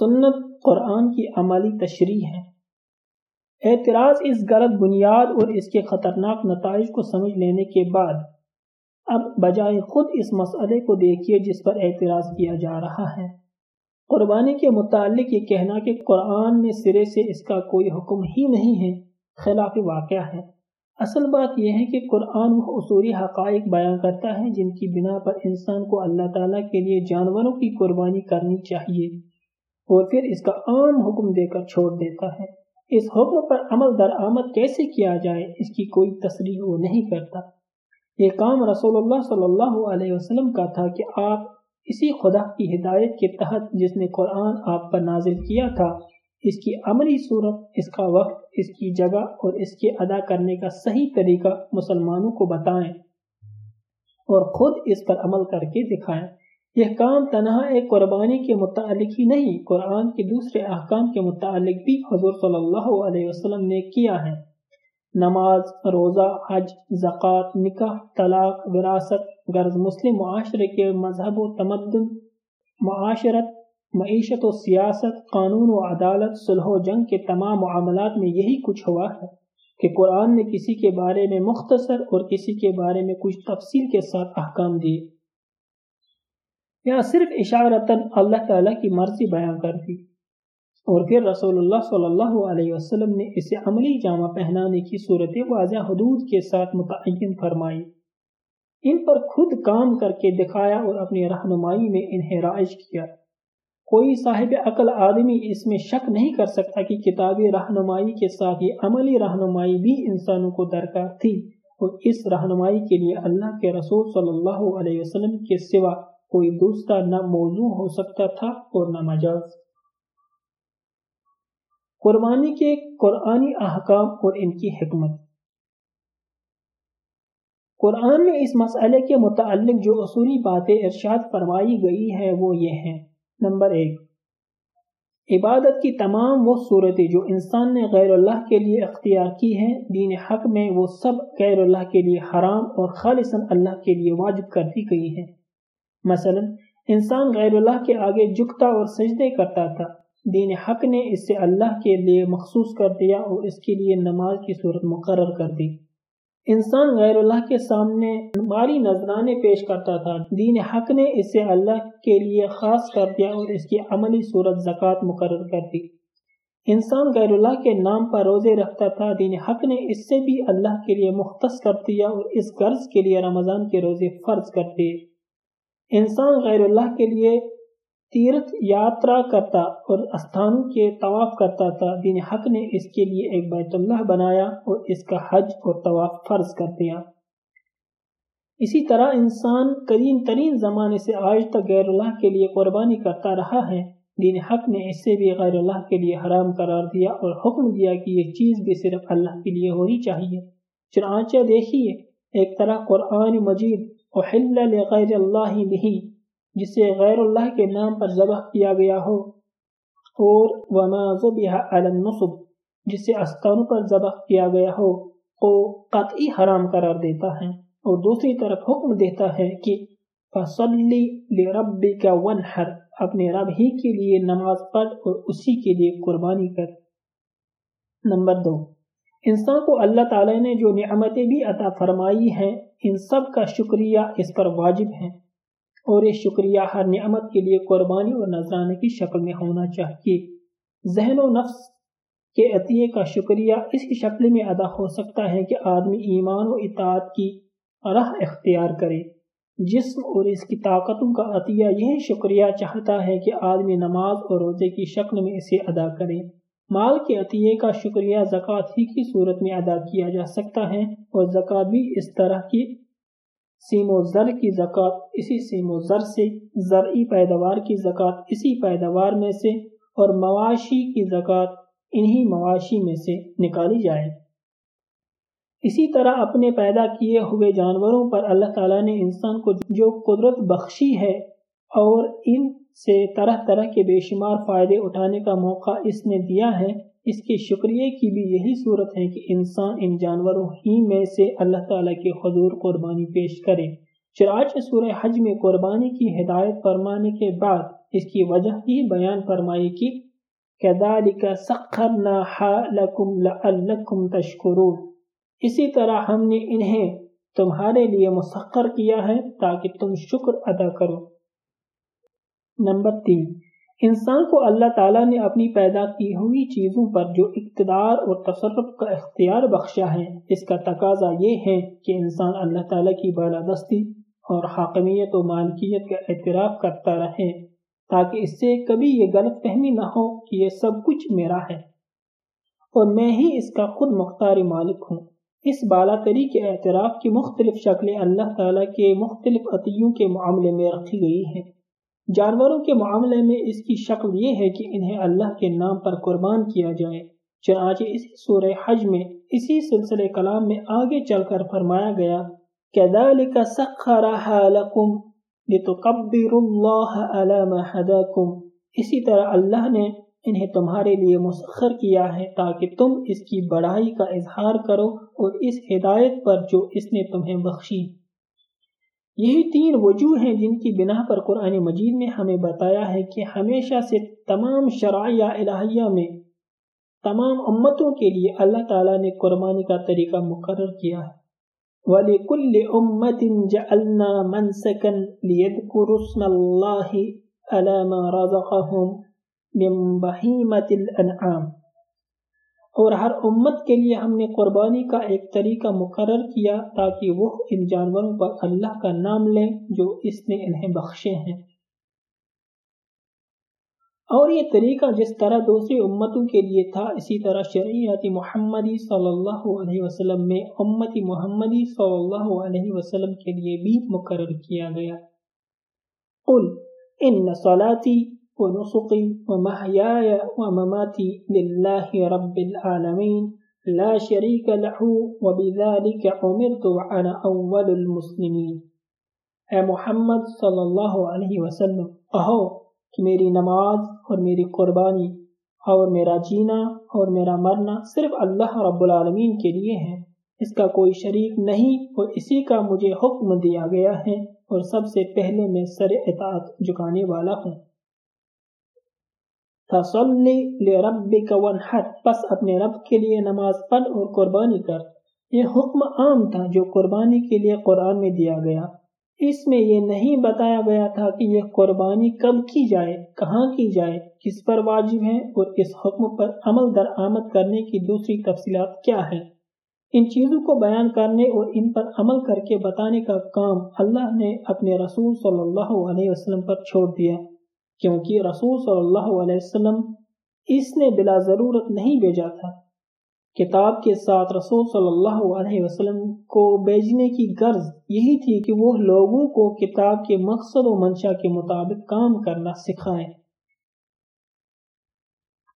سنت قرآن کی عملی تشریح ہے۔ اعتراض اس غلط بنیاد اور اس کے خطرناک نتائج کو سمجھ لینے کے بعد، اب بجائے خود اس مسئلے کو دیکھیے جس پر اعتراض کیا جا رہا ہے۔ قربانی کے متعلق یہ کہنا کہ قرآن میں سرے سے اس کا کوئی حکم ہی نہیں ہے، خلاف واقعہ ہے۔ اصل بات یہ ہے کہ قرآن وہ اصولی حقائق بیان کرتا ہے جن کی بنا پر انسان کو اللہ تعالیٰ کے لیے جانوروں کی قربانی کرنی چاہیے۔ اور پھر اس کا عام حکم دے کر چھوڑ دیتا ہے۔ اس حکم پر عمل درآمد کیسے کیا جائے، اس کی کوئی تصریح وہ نہیں کرتا۔ یہ کام رسول اللہ صلی اللہ علیہ وسلم کا تھا کہ آپ اسی خدا کی ہدایت کے تحت جس نے قرآن آپ پر نازل کیا تھا، اس کی عملی صورت، اس کا وقت، اس کی جگہ اور اس کے ادا کرنے کا صحیح طریقہ مسلمانوں کو بتائیں اور خود اس پر عمل کر کے دکھائیں۔ یہ کام تنہا ایک قربانی کے متعلق ہی نہیں، قرآن کے دوسرے احکام کے متعلق بھی حضور صلی اللہ علیہ وسلم نے کیا ہے۔ نماز، روزہ، حج، زکوٰۃ، نکاح، طلاق، وراثت، غرض مسلم، معاشرے کے مذہب و تمدن، معاشرت، معیشت و سیاست، قانون و عدالت، صلح و جنگ کے تمام معاملات میں یہی کچھ ہوا ہے کہ قرآن نے کسی کے بارے میں مختصر اور کسی کے بارے میں کچھ تفصیل کے ساتھ احکام دیے۔ یا صرف اشارتاً اللہ تعالیٰ کی مرضی بیان کر دی اور پھر رسول اللہ صلی اللہ علیہ وسلم نے اسے عملی جامع پہنانے کی صورت واضح حدود کے ساتھ متعین فرمائی۔ ان پر خود کام کر کے دکھایا اور اپنی رہنمائی میں انہیں رائج کیا۔ کوئی صاحب عقل آدمی اس میں شک نہیں کر سکتا کہ کتابی رہنمائی کے ساتھ یہ عملی رہنمائی بھی انسانوں کو درکار تھی اور اس رہنمائی کے لیے اللہ کے رسول صلی اللہ علیہ وسلم کے سوا کوئی دوسرا نہ موضوع ہو سکتا تھا اور نہ مجاز۔ قربانی کے قرآنی احکام اور ان کی حکمت۔ قرآن میں اس مسئلے کے متعلق جو اصولی باتیں ارشاد فرمائی گئی ہے وہ یہ ہیں۔ نمبر ایک، عبادت کی تمام وہ صورتیں جو انسان نے غیر اللہ کے لیے اختیار کی ہیں، دین حق میں وہ سب غیر اللہ کے لیے حرام اور خالصاً اللہ کے لیے واجب کر دی گئی ہیں۔ مثلا، انسان غیر اللہ کے آگے جھکتا اور سجدے کرتا تھا۔ دین حق نے اس سے اللہ کے لیے مخصوص کر دیا اور اس کے لیے نماز کی صورت مقرر کر دی۔ انسان غیر اللہ کے سامنے ماری نذرانے پیش کرتا تھا۔ دین حق نے اس سے اللہ کے لیے خاص کر دیا اور اس کی عملی صورت زکوٰۃ مقرر کر دی۔ انسان غیر اللہ کے نام پر روزے رکھتا تھا۔ دین حق نے اس سے بھی اللہ کے لیے مختص کر دیا اور اس قرض کے لیے رمضان کے روزے فرض کر دیے۔ انسان غیر اللہ کے لیے تیرتھ یاترا کرتا اور استھانوں کے طواف کرتا تھا۔ دین حق نے اس کے لیے ایک بیت اللہ بنایا اور اس کا حج اور طواف فرض کر دیا۔ اسی طرح انسان کریم ترین زمانے سے آج تک غیر اللہ کے لیے قربانی کرتا رہا ہے۔ دین حق نے اس سے بھی غیر اللہ کے لیے حرام قرار دیا اور حکم دیا کہ یہ چیز بھی صرف اللہ کے لیے ہونی چاہیے۔ چنانچہ دیکھیے، ایک طرح قرآن مجید احل لغیر اللہ نہیں، جسے غیر اللہ کے نام پر ذبح کیا گیا ہو۔ اور وما ذبح علی النصب، جسے استانوں پر ذبح کیا گیا ہو، کو قطعی حرام قرار دیتا ہے۔ اور دوسری طرف حکم دیتا ہے کہ فصلی لربک ونحر اپنے رب ہی کے لیے نماز پڑھ اور اسی کے لیے قربانی کر۔ نمبر دو۔ انسان کو اللہ تعالی نے جو نعمتیں بھی عطا فرمائی ہیں، ان سب کا شکریہ اس پر واجب ہے اور یہ شکریہ ہر نعمت کے لیے قربانی اور نذرانے کی شکل میں ہونا چاہیے۔ ذہن و نفس کے عطیے کا شکریہ اس کی شکل میں ادا ہو سکتا ہے کہ آدمی ایمان و اطاعت کی راہ اختیار کرے۔ جسم اور اس کی طاقتوں کا عطیہ یہ شکریہ چاہتا ہے کہ آدمی نماز اور روزے کی شکل میں اسے ادا کرے۔ مال کے عطیے کا شکریہ زکوٰۃ ہی کی صورت میں ادا کیا جا سکتا ہے اور زکوٰۃ بھی اس طرح کی سیم و زر کی زکوٰۃ، اسی سیم و زر سے زرعی پیداوار کی زکوٰۃ، اسی پیداوار میں سے اور مواشی کی زکوٰۃ انہی مواشی میں سے نکالی جائے۔ اسی طرح اپنے پیدا کیے ہوئے جانوروں پر اللہ تعالیٰ نے انسان کو جو قدرت بخشی ہے اور ان سے طرح طرح کے بے شمار فائدے اٹھانے کا موقع اس نے دیا ہے۔ اس کے شکریہ کی بھی یہی صورت ہے کہ انسان ان جانوروں ہی میں سے اللہ تعالیٰ کے حضور قربانی پیش کرے۔ چراچ سورہ حج میں قربانی کی ہدایت فرمانے کے بعد اس کی وجہ بھی بیان فرمائی کی تَشْكُرُونَ اسی طرح ہم نے انہیں تمہارے لیے مسخر کیا ہے تاکہ تم شکر ادا کرو۔ نمبر تین، انسان کو اللہ تعالیٰ نے اپنی پیدا کی ہوئی چیزوں پر جو اقتدار اور تصرف کا اختیار بخشا ہے، اس کا تقاضا یہ ہے کہ انسان اللہ تعالیٰ کی بالادستی اور حاکمیت و مالکیت کا اعتراف کرتا رہے تاکہ اس سے کبھی یہ غلط فہمی نہ ہو کہ یہ سب کچھ میرا ہے۔ اور میں ہی اس کا خود مختار مالک ہوں۔ اس بالا تری کے اعتراف کی مختلف شکلیں اللہ تعالیٰ کے مختلف عطیوں کے معاملے میں رکھی گئی ہیں۔ جانوروں کے معاملے میں اس کی شکل یہ ہے کہ انہیں اللہ کے نام پر قربان کیا جائے۔ چنانچہ اسی سورہ حج میں، اسی سلسلے کلام میں آگے چل کر فرمایا گیا كَذَلِكَ سَخَّرَهَا لَكُمْ لِتُقَبِّرُ اللَّهَ عَلَى مَا اسی طرح اللہ نے انہیں تمہارے لیے مسخر کیا ہے تاکہ تم اس کی بڑائی کا اظہار کرو اور اس ہدایت پر جو اس نے تمہیں بخشی۔ یہی تین وجوہ ہیں جن کی بنا پر قرآن مجید میں ہمیں بتایا ہے کہ ہمیشہ سے تمام شرائع الہیہ میں تمام امتوں کے لیے اللہ تعالیٰ نے قربانی کا طریقہ مقرر کیا ہے۔ وَلِكُلِّ أُمَّةٍ جَعَلْنَا مَنْسَكًا لِيَذْكُرُوا اسْمَ اللَّهِ عَلَى مَا رَزَقَهُمْ مِنْ بَهِيمَةِ الْأَنْعَامِ۔ اور ہر امت کے لیے ہم نے قربانی کا ایک طریقہ مقرر کیا تاکہ وہ ان جانوروں پر اللہ کا نام لیں جو اس نے انہیں بخشے ہیں۔ اور یہ طریقہ جس طرح دوسری امتوں کے لیے تھا، اسی طرح شریعت محمدی صلی اللہ علیہ وسلم میں امتی محمدی صلی اللہ علیہ وسلم کے لیے بھی مقرر کیا گیا۔ قل، ان صلاتی ونسقي ومحياي ومماتي لله رب العالمين. لا شريك له وبذلك أمرت وأنا أول المسلمين. اے محمد صلی اللہ علیہ وسلم کہو کہ میری نماز اور میری قربانی اور میرا جینا اور میرا مرنا صرف اللہ رب العالمین کے لیے ہے اس کا کوئی شریک نہیں اور اسی کا مجھے حکم دیا گیا ہے اور سب سے پہلے میں سر اطاعت جکانے والا ہوں۔ فصلی لربک ونحر پس اپنے رب کے لیے نماز پڑھ اور قربانی کر۔ یہ حکم عام تھا جو قربانی کے لیے قرآن میں دیا گیا۔ اس میں یہ نہیں بتایا گیا تھا کہ یہ قربانی کب کی جائے، کہاں کی جائے، کس پر واجب ہے اور اس حکم پر عمل در آمد کرنے کی دوسری تفصیلات کیا ہے ان چیزوں کو بیان کرنے اور ان پر عمل کر کے بتانے کا کام اللہ نے اپنے رسول صلی اللہ علیہ وسلم پر چھوڑ دیا۔ کیونکہ رسول صلی اللہ علیہ وسلم اس نے بلا ضرورت نہیں بھیجا تھا۔ کتاب کے ساتھ رسول صلی اللہ علیہ وسلم کو بھیجنے کی غرض یہی تھی کہ وہ لوگوں کو کتاب کے مقصد و منشا کے مطابق کام کرنا سکھائیں۔